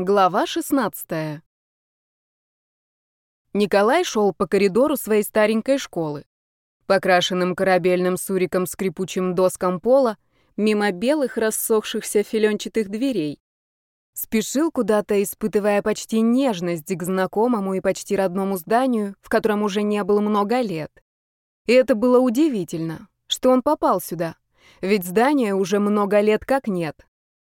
Глава 16. Николай шел по коридору своей старенькой школы. Покрашенным корабельным суриком скрипучим доскам пола, мимо белых рассохшихся филенчатых дверей. Спешил куда-то, испытывая почти нежность к знакомому и почти родному зданию, в котором уже не было много лет. И это было удивительно, что он попал сюда, ведь здания уже много лет как нет.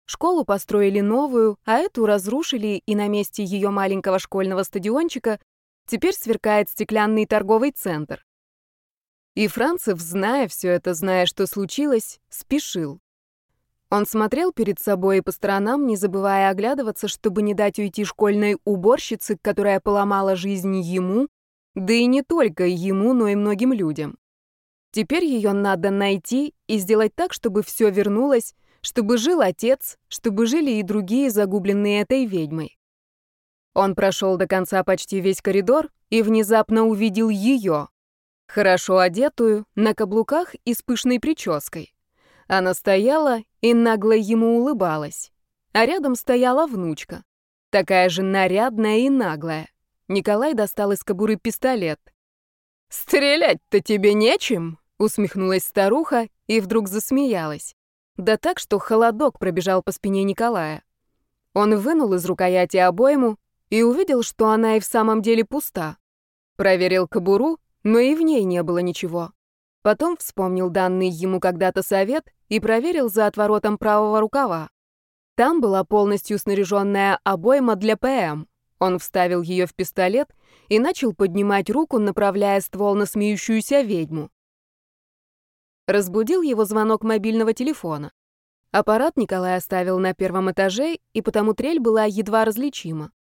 Школу построили новую, а эту разрушили, и на месте ее маленького школьного стадиончика теперь сверкает стеклянный торговый центр. И Францев, зная все это, зная, что случилось, спешил. Он смотрел перед собой и по сторонам, не забывая оглядываться, чтобы не дать уйти школьной уборщице, которая поломала жизнь ему, да и не только ему, но и многим людям. Теперь ее надо найти и сделать так, чтобы все вернулось, чтобы жил отец, чтобы жили и другие, загубленные этой ведьмой. Он прошел до конца почти весь коридор и внезапно увидел ее, хорошо одетую, на каблуках и с пышной прической. Она стояла и нагло ему улыбалась. А рядом стояла внучка, такая же нарядная и наглая. Николай достал из кобуры пистолет. «Стрелять-то тебе нечем?» — усмехнулась старуха и вдруг засмеялась. Да так, что холодок пробежал по спине Николая. Он вынул из рукояти обойму и увидел, что она и в самом деле пуста. Проверил кобуру, но и в ней не было ничего. Потом вспомнил данный ему когда-то совет и проверил за отворотом правого рукава. Там была полностью снаряженная обойма для ПМ. Он вставил ее в пистолет и начал поднимать руку, направляя ствол на смеющуюся ведьму. Разбудил его звонок мобильного телефона. Аппарат Николай оставил на первом этаже, и потому трель была едва различима.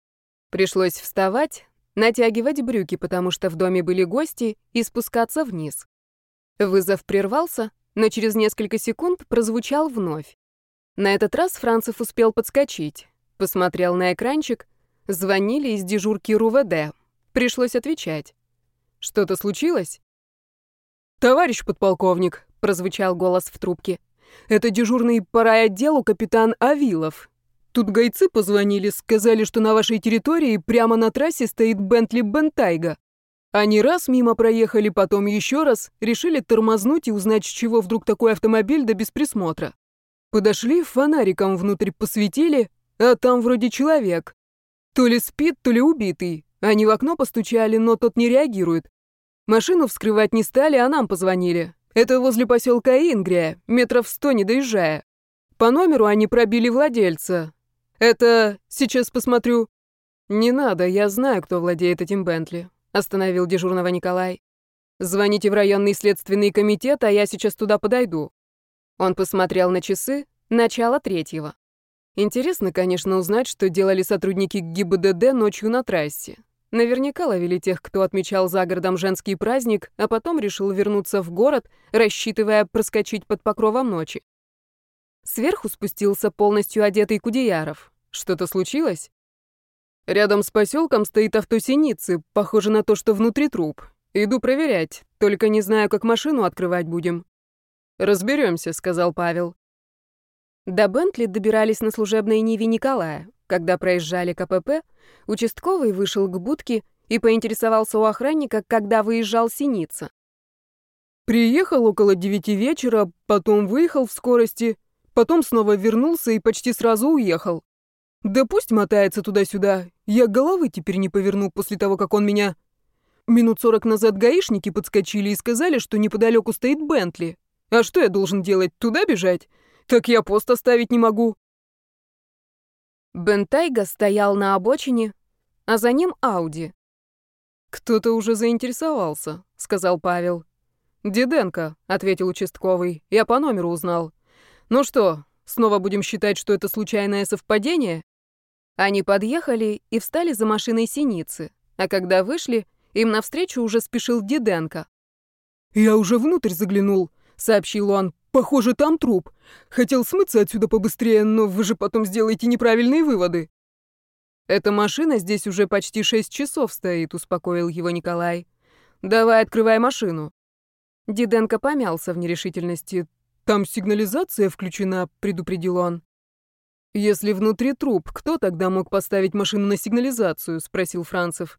Пришлось вставать, натягивать брюки, потому что в доме были гости, и спускаться вниз. Вызов прервался, но через несколько секунд прозвучал вновь. На этот раз Францев успел подскочить. Посмотрел на экранчик. Звонили из дежурки РУВД. Пришлось отвечать. «Что-то случилось?» «Товарищ подполковник», прозвучал голос в трубке. Это дежурный по райотделу капитан Авилов. Тут гайцы позвонили, сказали, что на вашей территории прямо на трассе стоит Бентли Бентайга. Они раз мимо проехали, потом еще раз, решили тормознуть и узнать, с чего вдруг такой автомобиль да без присмотра. Подошли, фонариком внутрь посветили, а там вроде человек. То ли спит, то ли убитый. Они в окно постучали, но тот не реагирует. Машину вскрывать не стали, а нам позвонили. Это возле поселка Ингрия, метров сто не доезжая. По номеру они пробили владельца. Это... сейчас посмотрю. Не надо, я знаю, кто владеет этим Бентли, остановил дежурного Николай. Звоните в районный следственный комитет, а я сейчас туда подойду. Он посмотрел на часы, начало третьего. Интересно, конечно, узнать, что делали сотрудники ГИБДД ночью на трассе. Наверняка ловили тех, кто отмечал за городом женский праздник, а потом решил вернуться в город, рассчитывая проскочить под покровом ночи. Сверху спустился полностью одетый Кудеяров. Что-то случилось? Рядом с поселком стоит авто Синицы, похоже на то, что внутри труп. Иду проверять, только не знаю, как машину открывать будем. Разберемся, сказал Павел. До Бентли добирались на служебной Ниве Николая. Когда проезжали КПП, участковый вышел к будке и поинтересовался у охранника, когда выезжал Синица. «Приехал около девяти вечера, потом выехал в скорости, потом снова вернулся и почти сразу уехал. Да пусть мотается туда-сюда, я головы теперь не поверну после того, как он меня...» Минут сорок назад гаишники подскочили и сказали, что неподалеку стоит Бентли. А что я должен делать, туда бежать? Так я пост оставить не могу. Бентайга стоял на обочине, а за ним Ауди. «Кто-то уже заинтересовался», — сказал Павел. «Диденко», — ответил участковый, — «я по номеру узнал». «Ну что, снова будем считать, что это случайное совпадение?» Они подъехали и встали за машиной синицы, а когда вышли, им навстречу уже спешил Диденко. «Я уже внутрь заглянул», — сообщил он. Похоже, там труп. Хотел смыться отсюда побыстрее, но вы же потом сделаете неправильные выводы. Эта машина здесь уже почти шесть часов стоит, успокоил его Николай. Давай открывай машину. Диденко помялся в нерешительности. Там сигнализация включена, предупредил он. «Если внутри труп, кто тогда мог поставить машину на сигнализацию?» — спросил Францев.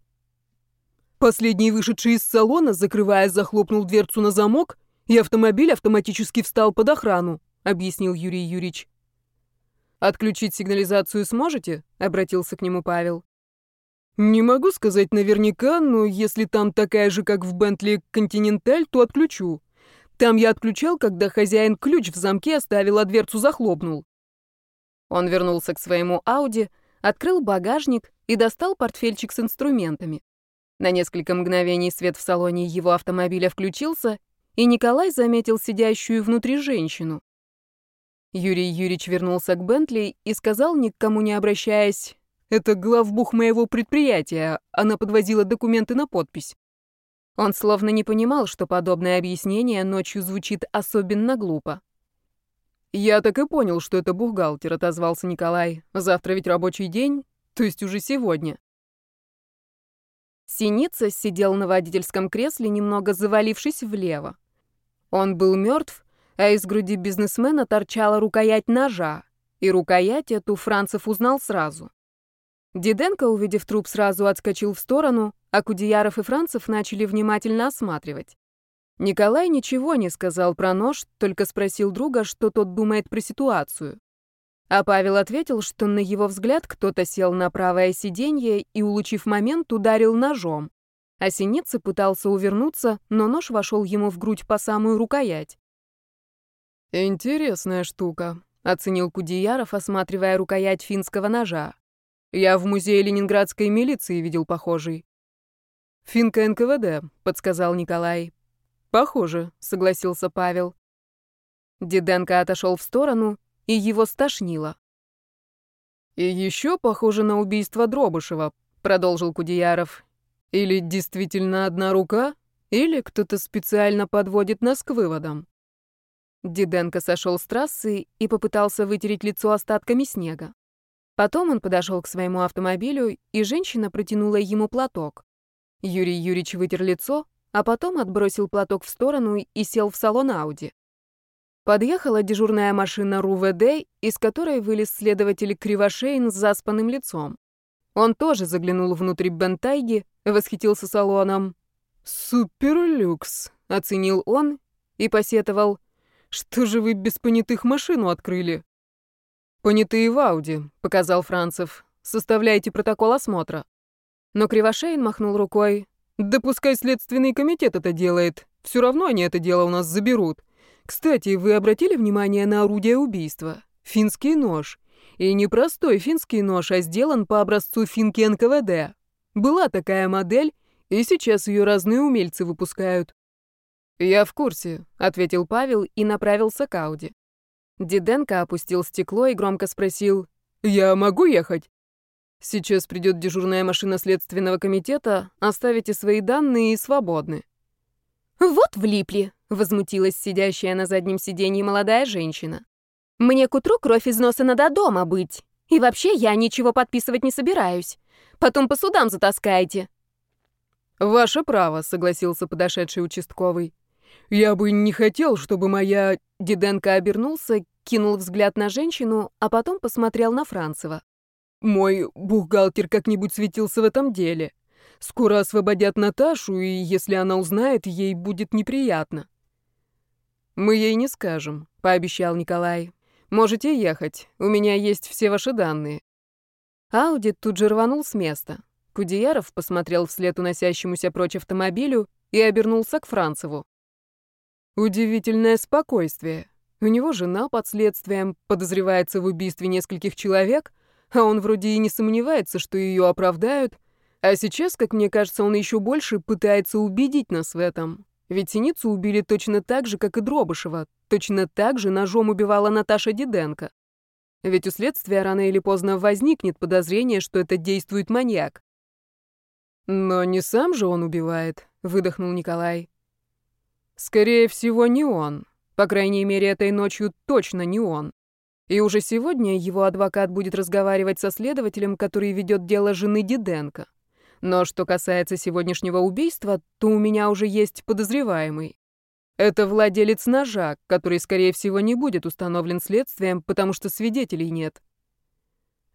Последний вышедший из салона, закрывая, захлопнул дверцу на замок, и автомобиль автоматически встал под охрану, объяснил Юрий Юрьевич. Отключить сигнализацию сможете? обратился к нему Павел. Не могу сказать наверняка, но если там такая же, как в Бентли Континенталь, то отключу. Там я отключал, когда хозяин ключ в замке оставил, а дверцу захлопнул. Он вернулся к своему Ауди, открыл багажник и достал портфельчик с инструментами. На несколько мгновений свет в салоне его автомобиля включился, и Николай заметил сидящую внутри женщину. Юрий Юрьевич вернулся к Бентли и сказал, ни к кому не обращаясь, «Это главбух моего предприятия, она подвозила документы на подпись». Он словно не понимал, что подобное объяснение ночью звучит особенно глупо. «Я так и понял, что это бухгалтер», — отозвался Николай. «Завтра ведь рабочий день, то есть уже сегодня». Синица сидел на водительском кресле, немного завалившись влево. Он был мертв, а из груди бизнесмена торчала рукоять ножа, и рукоять эту Францев узнал сразу. Диденко, увидев труп, сразу отскочил в сторону, а Кудеяров и Францев начали внимательно осматривать. Николай ничего не сказал про нож, только спросил друга, что тот думает про ситуацию. А Павел ответил, что на его взгляд кто-то сел на правое сиденье и, улучив момент, ударил ножом. А Синица пытался увернуться, но нож вошел ему в грудь по самую рукоять. «Интересная штука», — оценил Кудеяров, осматривая рукоять финского ножа. «Я в музее ленинградской милиции видел похожий». «Финка НКВД», — подсказал Николай. «Похоже», — согласился Павел. Диденко отошел в сторону и его стошнило. «И еще похоже на убийство Дробышева», — продолжил Кудеяров. «Или действительно одна рука, или кто-то специально подводит нас к выводам». Диденко сошел с трассы и попытался вытереть лицо остатками снега. Потом он подошел к своему автомобилю, и женщина протянула ему платок. Юрий Юрьевич вытер лицо, а потом отбросил платок в сторону и сел в салон Ауди. Подъехала дежурная машина РУВД, из которой вылез следователь Кривошейн с заспанным лицом. Он тоже заглянул внутрь Бентайги, восхитился салоном. «Суперлюкс», — оценил он и посетовал. «Что же вы без понятых машину открыли?» «Понятые в Ауди», — показал Францев. «Составляйте протокол осмотра». Но Кривошейн махнул рукой. «Да пускай следственный комитет это делает. Все равно они это дело у нас заберут. Кстати, вы обратили внимание на орудие убийства? Финский нож. И не простой финский нож, а сделан по образцу финки НКВД. Была такая модель, и сейчас ее разные умельцы выпускают. «Я в курсе», — ответил Павел и направился к Ауди. Диденко опустил стекло и громко спросил, «Я могу ехать?» «Сейчас придет дежурная машина следственного комитета, оставите свои данные и свободны». «Вот влипли», — возмутилась сидящая на заднем сиденье молодая женщина. «Мне к утру кровь из носа надо дома быть. И вообще я ничего подписывать не собираюсь. Потом по судам затаскаете». «Ваше право», — согласился подошедший участковый. «Я бы не хотел, чтобы моя...» Диденко обернулся, кинул взгляд на женщину, а потом посмотрел на Францева. «Мой бухгалтер как-нибудь светился в этом деле. Скоро освободят Наташу, и если она узнает, ей будет неприятно. Мы ей не скажем, пообещал Николай. Можете ехать. У меня есть все ваши данные. Ауди тут же рванул с места. Кудеяров посмотрел вслед уносящемуся прочь автомобилю и обернулся к Францеву. Удивительное спокойствие. У него жена под следствием, подозревается в убийстве нескольких человек, а он вроде и не сомневается, что ее оправдают, а сейчас, как мне кажется, он еще больше пытается убедить нас в этом. Ведь Синицу убили точно так же, как и Дробышева. Точно так же ножом убивала Наташа Диденко. Ведь у следствия рано или поздно возникнет подозрение, что это действует маньяк. «Но не сам же он убивает», — выдохнул Николай. «Скорее всего, не он. По крайней мере, этой ночью точно не он. И уже сегодня его адвокат будет разговаривать со следователем, который ведет дело жены Диденко. Но что касается сегодняшнего убийства, то у меня уже есть подозреваемый. Это владелец ножа, который, скорее всего, не будет установлен следствием, потому что свидетелей нет.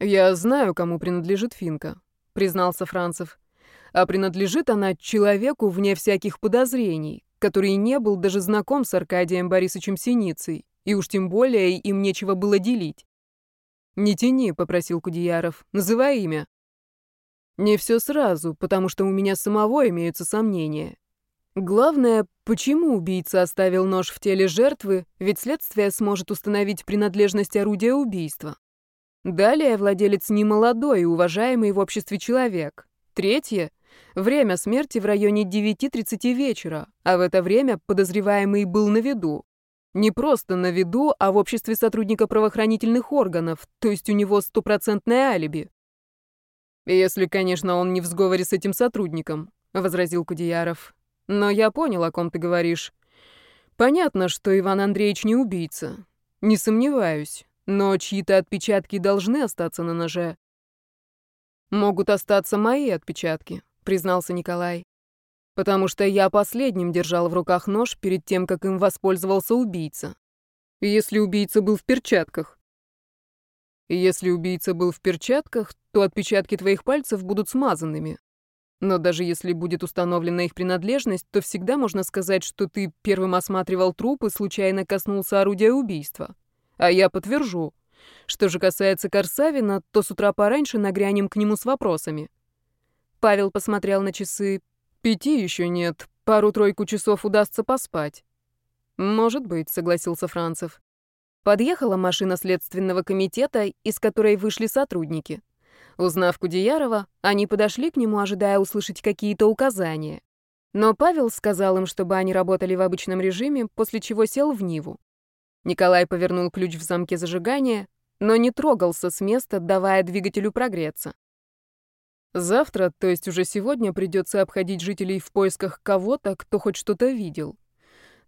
«Я знаю, кому принадлежит Финка», — признался Францев. «А принадлежит она человеку вне всяких подозрений, который не был даже знаком с Аркадием Борисовичем Синицей, и уж тем более им нечего было делить». «Не тяни», — попросил Кудеяров, — «называй имя». «Не все сразу, потому что у меня самого имеются сомнения. Главное, почему убийца оставил нож в теле жертвы, ведь следствие сможет установить принадлежность орудия убийства. Далее владелец не молодой и уважаемый в обществе человек. Третье — время смерти в районе 9.30 вечера, а в это время подозреваемый был на виду. Не просто на виду, а в обществе сотрудника правоохранительных органов, то есть у него стопроцентное алиби. «Если, конечно, он не в сговоре с этим сотрудником», — возразил Кудеяров. Но я понял, о ком ты говоришь. Понятно, что Иван Андреевич не убийца. Не сомневаюсь. Но чьи-то отпечатки должны остаться на ноже. Могут остаться мои отпечатки, признался Николай. Потому что я последним держал в руках нож перед тем, как им воспользовался убийца. Если убийца был в перчатках. Если убийца был в перчатках, то отпечатки твоих пальцев будут смазанными. Но даже если будет установлена их принадлежность, то всегда можно сказать, что ты первым осматривал труп и случайно коснулся орудия убийства. А я подтвержу. Что же касается Корсавина, то с утра пораньше нагрянем к нему с вопросами. Павел посмотрел на часы. Пяти еще нет. Пару-тройку часов удастся поспать. Может быть, согласился Францев. Подъехала машина следственного комитета, из которой вышли сотрудники. Узнав Кудеярова, они подошли к нему, ожидая услышать какие-то указания. Но Павел сказал им, чтобы они работали в обычном режиме, после чего сел в Ниву. Николай повернул ключ в замке зажигания, но не трогался с места, давая двигателю прогреться. Завтра, то есть уже сегодня, придется обходить жителей в поисках кого-то, кто хоть что-то видел.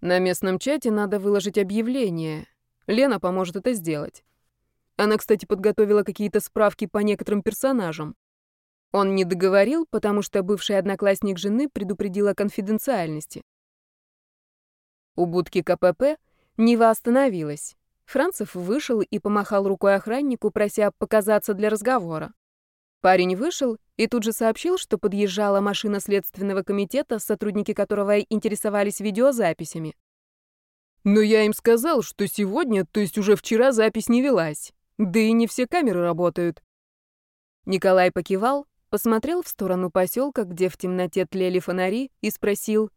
На местном чате надо выложить объявление. Лена поможет это сделать. Она, кстати, подготовила какие-то справки по некоторым персонажам. Он не договорил, потому что бывший одноклассник жены предупредил о конфиденциальности. У будки КПП Нива остановилась. Францев вышел и помахал рукой охраннику, прося показаться для разговора. Парень вышел и тут же сообщил, что подъезжала машина следственного комитета, сотрудники которого интересовались видеозаписями. «Но я им сказал, что сегодня, то есть уже вчера, запись не велась. Да и не все камеры работают. Николай покивал, посмотрел в сторону поселка, где в темноте тлели фонари, и спросил.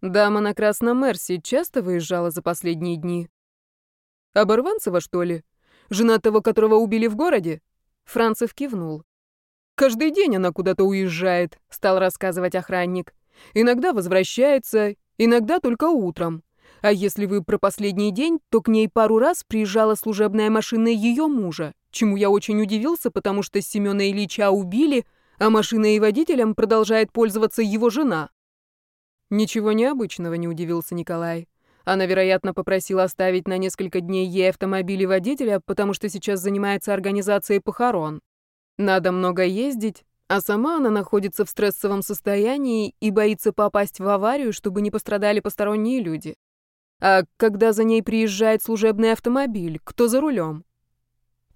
«Дама на красном Мерсе часто выезжала за последние дни?» «Оборванцева, что ли? Жена того, которого убили в городе?» Францев кивнул. «Каждый день она куда-то уезжает», — стал рассказывать охранник. «Иногда возвращается, иногда только утром. А если вы про последний день, то к ней пару раз приезжала служебная машина ее мужа, чему я очень удивился, потому что Семена Ильича убили, а машиной и водителем продолжает пользоваться его жена. Ничего необычного, не удивился Николай. Она, вероятно, попросила оставить на несколько дней ей автомобиль и водителя, потому что сейчас занимается организацией похорон. Надо много ездить, а сама она находится в стрессовом состоянии и боится попасть в аварию, чтобы не пострадали посторонние люди. А когда за ней приезжает служебный автомобиль, кто за рулем?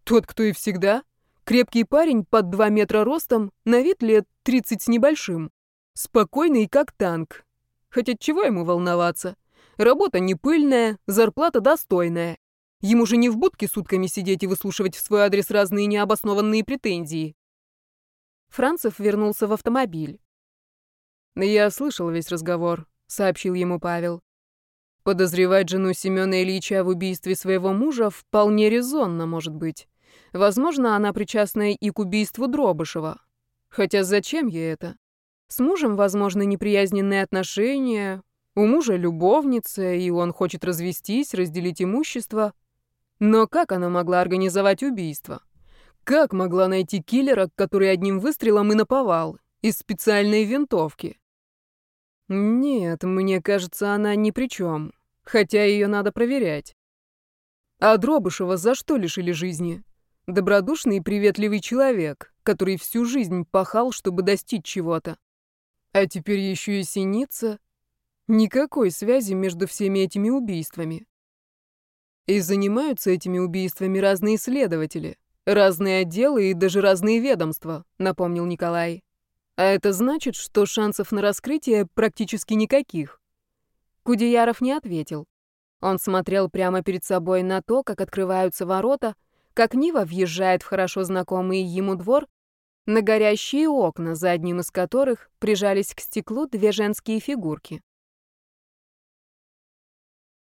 Тот, кто и всегда. Крепкий парень под 2 метра ростом, на вид лет 30 с небольшим. Спокойный, как танк. Хотя чего ему волноваться? Работа не пыльная, зарплата достойная. Ему же не в будке сутками сидеть и выслушивать в свой адрес разные необоснованные претензии. Францев вернулся в автомобиль. «Я слышал весь разговор», — сообщил ему Павел. Подозревать жену Семёна Ильича в убийстве своего мужа вполне резонно, может быть. Возможно, она причастна и к убийству Дробышева. Хотя зачем ей это? С мужем, возможно, неприязненные отношения, у мужа любовница, и он хочет развестись, разделить имущество. Но как она могла организовать убийство? Как могла найти киллера, который одним выстрелом и наповал, из специальной винтовки? Нет, мне кажется, она ни при чем. Хотя ее надо проверять. А Дробышева за что лишили жизни? Добродушный и приветливый человек, который всю жизнь пахал, чтобы достичь чего-то. А теперь еще и синица. Никакой связи между всеми этими убийствами. И занимаются этими убийствами разные следователи. Разные отделы и даже разные ведомства, напомнил Николай. А это значит, что шансов на раскрытие практически никаких. Кудеяров не ответил. Он смотрел прямо перед собой на то, как открываются ворота, как Нива въезжает в хорошо знакомый ему двор, на горящие окна, за одним из которых прижались к стеклу две женские фигурки.